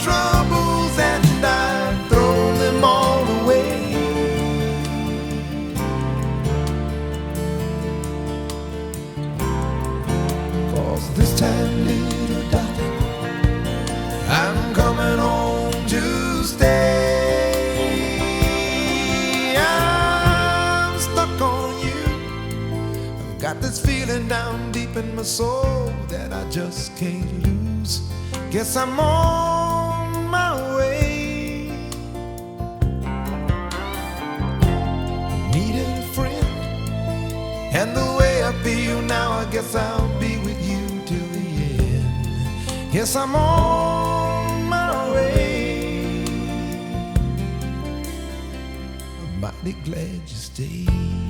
Troubles and I throw them all away. Cause this time, little darling. I'm coming home to stay. I'm stuck on you. I've got this feeling down deep in my soul that I just can't lose. Guess I'm on guess I'll be with you till the end. Yes, I'm on my way. I'm mighty glad you stayed.